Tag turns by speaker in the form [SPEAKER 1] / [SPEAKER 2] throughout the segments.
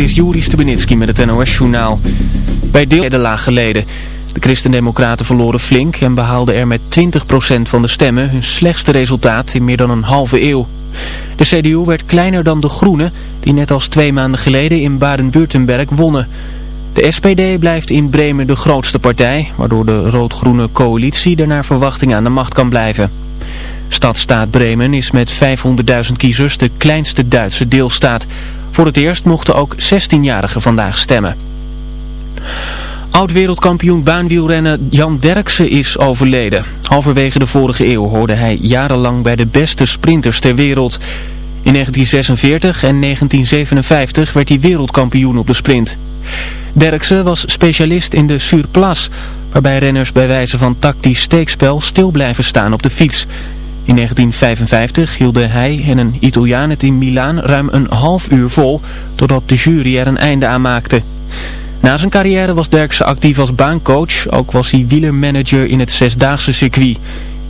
[SPEAKER 1] Is Juri Stubenitski met het NOS-journaal. Bij deel geleden. De Christendemocraten verloren flink en behaalden er met 20% van de stemmen hun slechtste resultaat in meer dan een halve eeuw. De CDU werd kleiner dan de Groenen, die net als twee maanden geleden in Baden-Württemberg wonnen. De SPD blijft in Bremen de grootste partij, waardoor de rood-groene coalitie er naar verwachting aan de macht kan blijven. Stadstaat Bremen is met 500.000 kiezers de kleinste Duitse deelstaat. Voor het eerst mochten ook 16-jarigen vandaag stemmen. Oud-wereldkampioen baanwielrennen Jan Derksen is overleden. Halverwege de vorige eeuw hoorde hij jarenlang bij de beste sprinters ter wereld. In 1946 en 1957 werd hij wereldkampioen op de sprint. Derksen was specialist in de surplus, waarbij renners bij wijze van tactisch steekspel stil blijven staan op de fiets. In 1955 hielden hij en een Italiaan het in Milaan ruim een half uur vol, totdat de jury er een einde aan maakte. Na zijn carrière was Derksen actief als baancoach, ook was hij wielermanager in het zesdaagse circuit.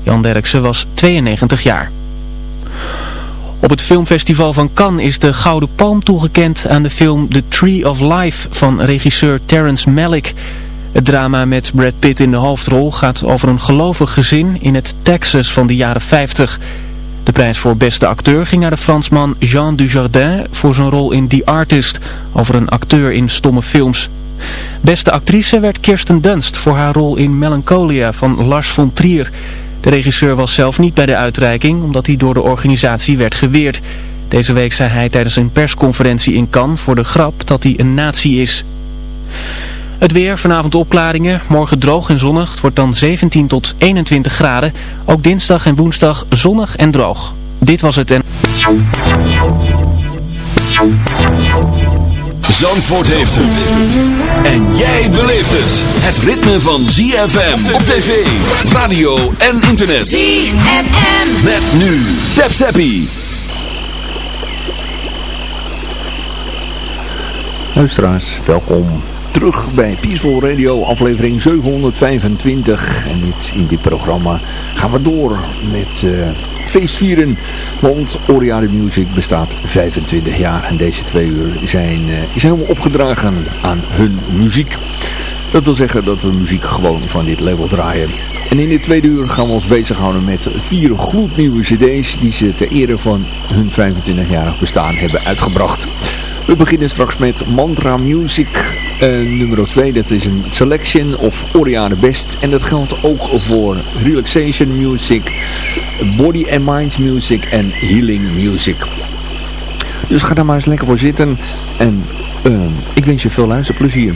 [SPEAKER 1] Jan Derksen was 92 jaar. Op het filmfestival van Cannes is de Gouden Palm toegekend aan de film The Tree of Life van regisseur Terrence Malick. Het drama met Brad Pitt in de hoofdrol gaat over een gelovig gezin in het Texas van de jaren 50. De prijs voor beste acteur ging naar de Fransman Jean Dujardin voor zijn rol in The Artist, over een acteur in stomme films. Beste actrice werd Kirsten Dunst voor haar rol in Melancholia van Lars von Trier. De regisseur was zelf niet bij de uitreiking omdat hij door de organisatie werd geweerd. Deze week zei hij tijdens een persconferentie in Cannes voor de grap dat hij een nazi is. Het weer, vanavond opklaringen, morgen droog en zonnig. Het wordt dan 17 tot 21 graden. Ook dinsdag en woensdag zonnig en droog. Dit was het en...
[SPEAKER 2] Zandvoort heeft het. En jij beleeft het. Het ritme van ZFM op tv, radio en internet.
[SPEAKER 3] ZFM.
[SPEAKER 2] Met nu. Tap Zappie.
[SPEAKER 4] Luisteraars, welkom terug bij Peaceful Radio, aflevering 725. En dit, in dit programma gaan we door met uh, feestvieren, want Oriade Music bestaat 25 jaar. En deze twee uur zijn, uh, is helemaal opgedragen aan hun muziek. Dat wil zeggen dat we muziek gewoon van dit label draaien. En in dit tweede uur gaan we ons bezighouden met vier gloednieuwe cd's die ze ter ere van hun 25-jarig bestaan hebben uitgebracht. We beginnen straks met Mantra Music uh, nummer 2. Dat is een selection of Oriane Best. En dat geldt ook voor Relaxation Music, Body and Mind Music en Healing Music. Dus ga daar maar eens lekker voor zitten. En uh, ik wens je veel luisterplezier.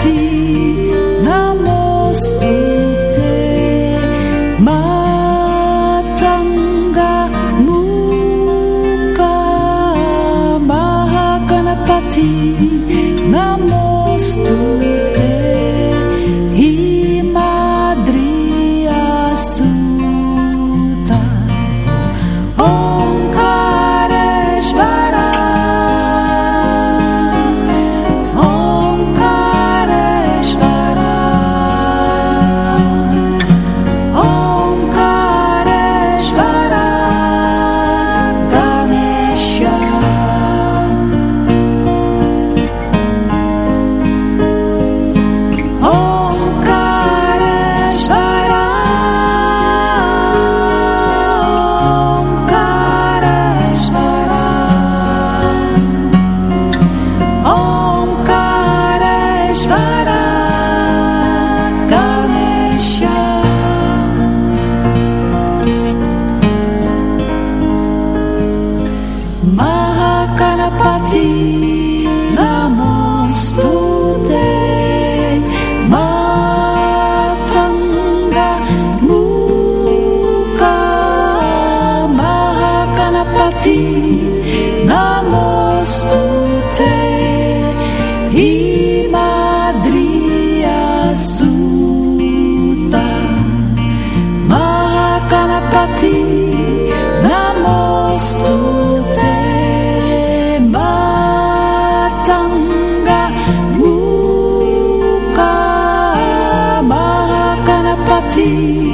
[SPEAKER 3] Namaste,
[SPEAKER 4] liberty.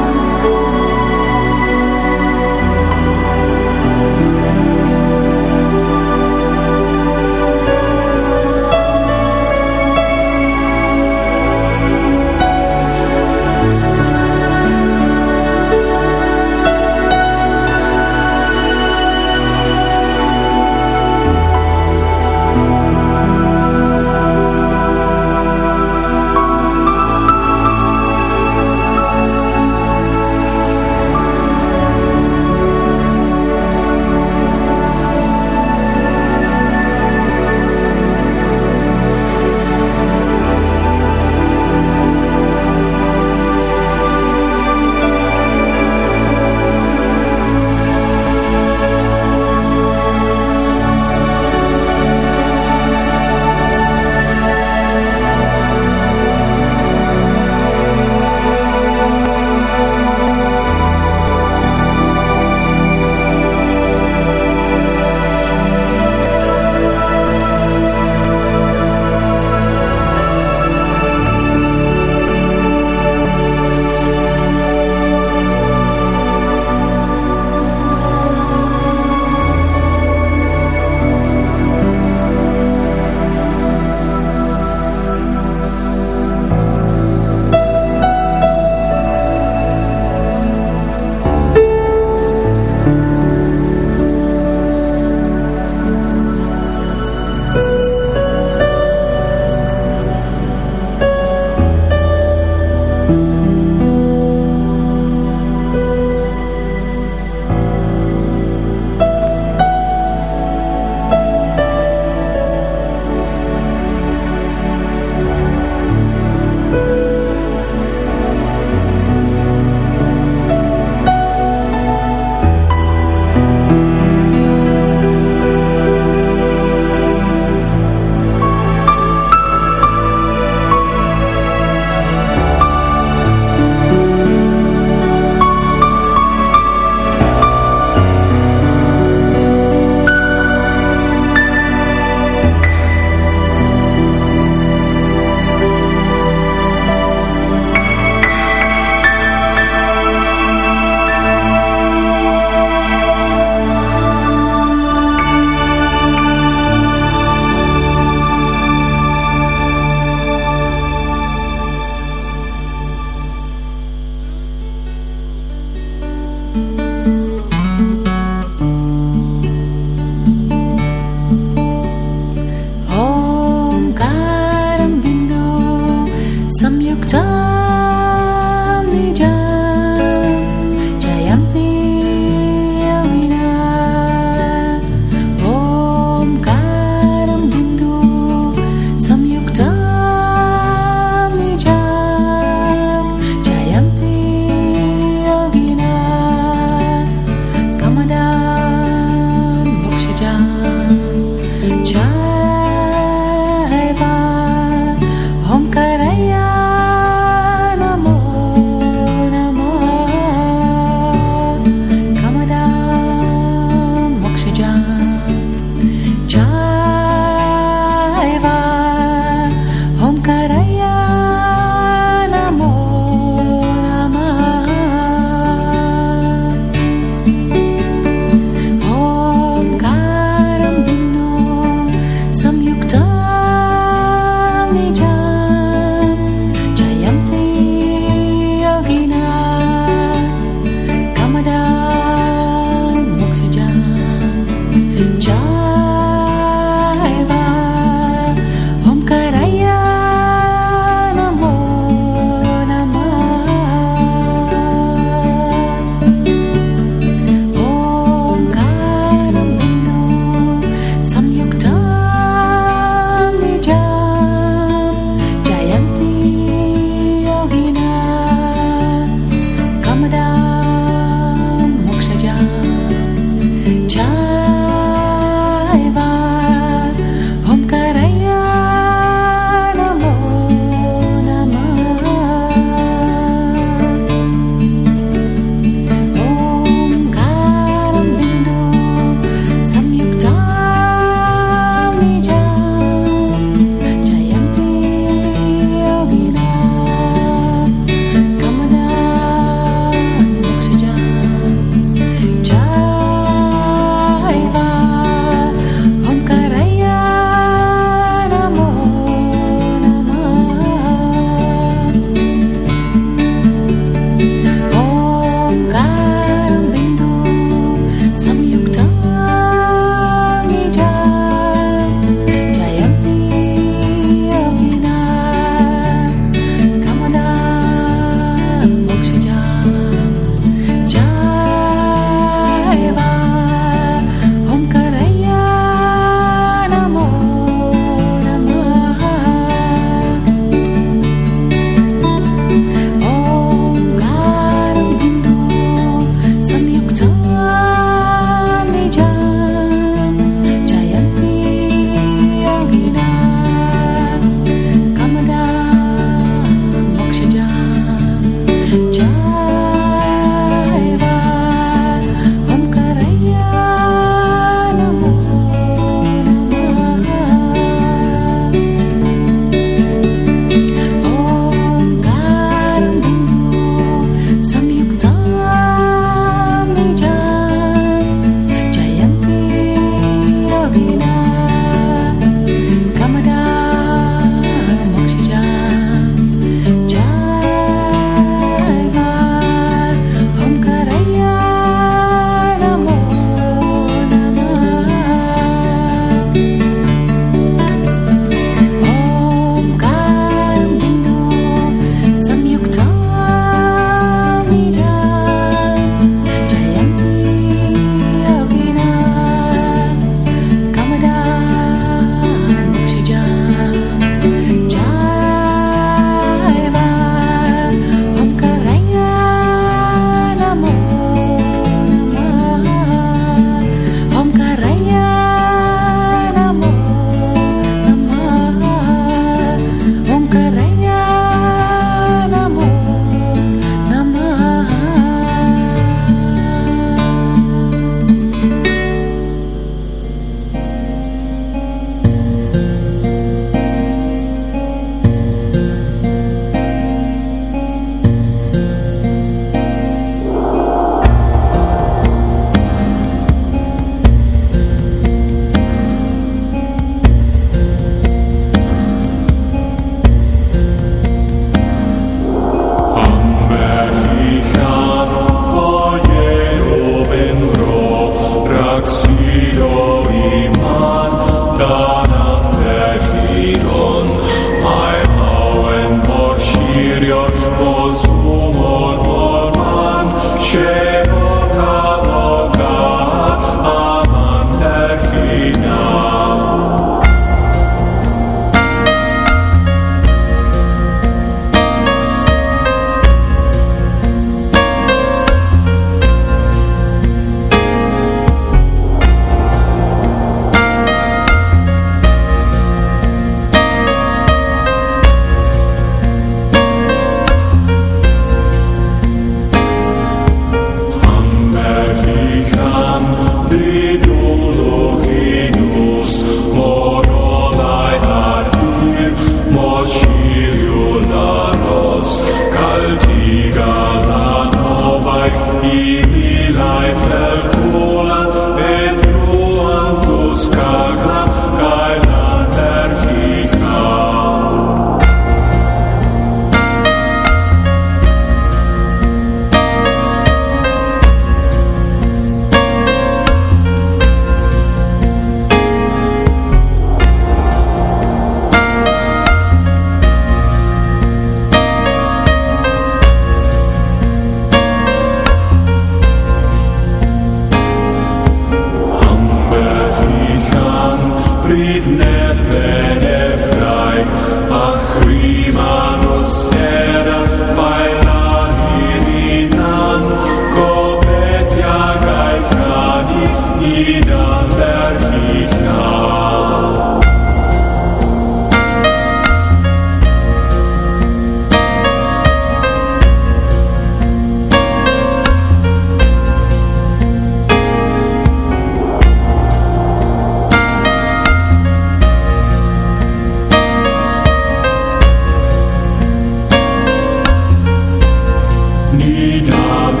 [SPEAKER 4] Idam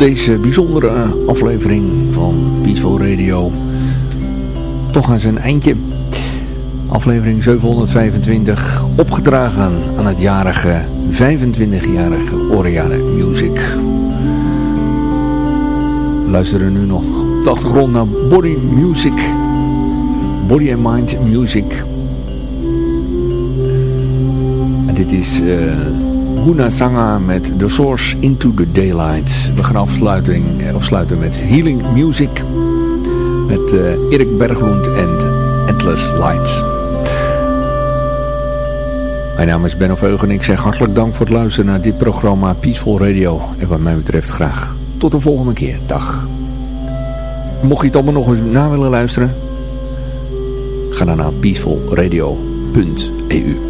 [SPEAKER 4] deze bijzondere aflevering van Peaceful Radio toch aan zijn eindje. Aflevering 725, opgedragen aan het jarige, 25-jarige Oriana Music. We luisteren nu nog op de achtergrond naar Body Music, Body and Mind Music. En dit is... Uh, Huna Sanga met The Source Into the Daylight. We gaan afsluiting, afsluiten met Healing Music. Met uh, Erik Berglund en Endless Lights. Mijn naam is Ben of en ik zeg hartelijk dank voor het luisteren naar dit programma Peaceful Radio. En wat mij betreft graag tot de volgende keer. Dag. Mocht je het allemaal nog eens na willen luisteren, ga dan naar peacefulradio.eu.